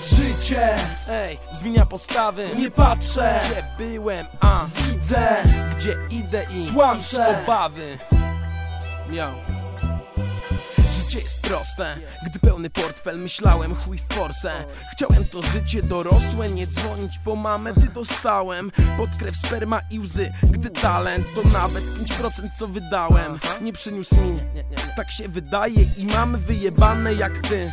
Życie, Ej, zmienia postawy. Nie patrzę, Gdzie byłem, a widzę. gdzie idę i Tłamszę. obawy. Miał. Życie jest proste, gdy pełny portfel myślałem chuj w forsę Chciałem to życie dorosłe, nie dzwonić po mamę, ty dostałem Pod krew sperma i łzy, gdy talent to nawet 5% co wydałem. Nie przyniósł mi, tak się wydaje i mamy wyjebane jak ty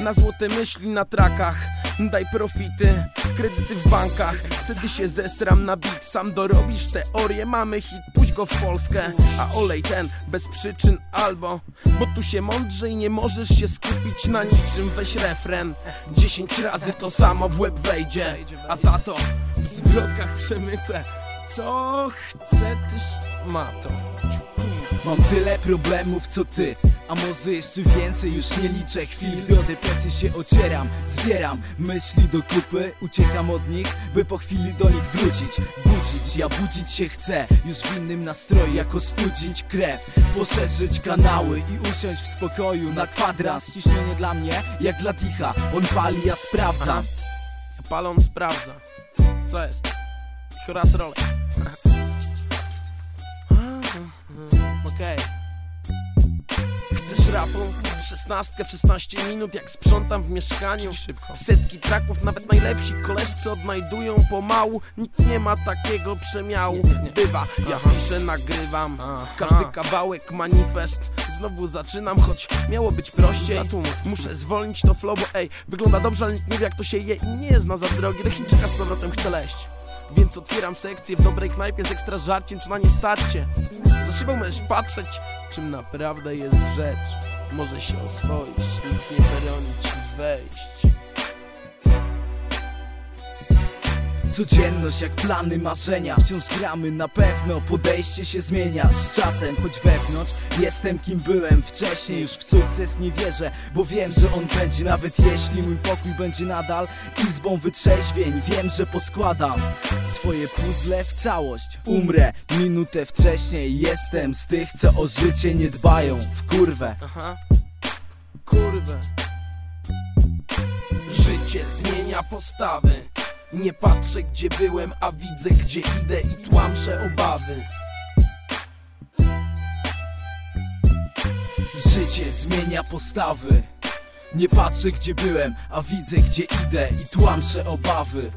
na złote myśli na trakach Daj profity, kredyty w bankach. Wtedy się zesram na bit Sam dorobisz teorię, mamy hit Puść go w Polskę A olej ten bez przyczyn albo. Bo tu się mądrze i nie możesz się skupić na niczym. Weź refren Dziesięć razy to samo w łeb wejdzie. A za to w zwrotkach przemycę Co chce tyż ma to Mam tyle problemów co ty A może jeszcze więcej, już nie liczę chwil Gdy o się ocieram, zbieram myśli do kupy Uciekam od nich, by po chwili do nich wrócić. Budzić, ja budzić się chcę Już w innym nastroju, jako studzić krew. Poszerzyć kanały i usiąść w spokoju na kwadrans. Ciśnienie dla mnie, jak dla dicha On pali, ja sprawdzam. Palon sprawdza. Co jest? Horace Rolex. Okej. Chcesz rapu? Szesnastkę w 16 minut jak sprzątam w mieszkaniu. Setki traków, nawet najlepsi koleżcy odnajdują pomału. Nikt nie ma takiego przemiału. Bywa, ja piszę, nagrywam. Każdy kawałek manifest. Znowu zaczynam, choć miało być prościej. Muszę zwolnić to flow, bo ej Wygląda dobrze, ale nikt nie wie jak to się je I nie zna za drogi, do Chińczyka z powrotem chcę leść więc otwieram sekcję w dobrej knajpie z ekstra żarciem, co na nie starcie? Za szybą możesz patrzeć, czym naprawdę jest rzecz. Może się oswoisz, nikt nie broni ci wejść Codzienność jak plany, marzenia. Wciąż gramy na pewno, podejście się zmienia. Z czasem, choć wewnątrz jestem kim byłem wcześniej. Już w sukces nie wierzę, bo wiem, że on będzie. Nawet jeśli mój pokój będzie nadal izbą wytrzeźwień Wiem, że poskładam swoje puzzle w całość. Umrę minutę wcześniej, jestem z tych, co o życie nie dbają. W kurwę. Aha, kurwę. Życie zmienia postawy Nie patrzę gdzie byłem, a widzę gdzie idę i tłamszę obawy. Życie zmienia postawy. Nie patrzę gdzie byłem, a widzę gdzie idę i tłamszę obawy.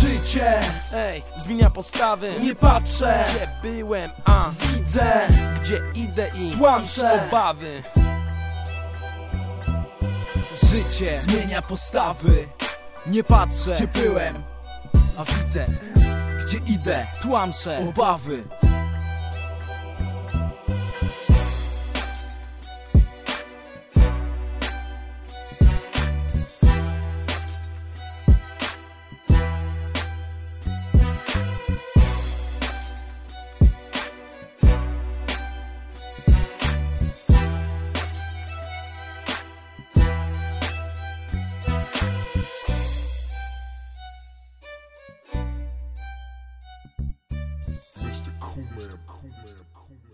Życie, Ej, zmienia postawy. Nie patrzę, Gdzie byłem, a widzę, gdzie idę i Tłamszę. obawy życie zmienia postawy. Nie patrzę gdzie byłem, a widzę gdzie idę, tłamszę obawy Cool Man, cool man.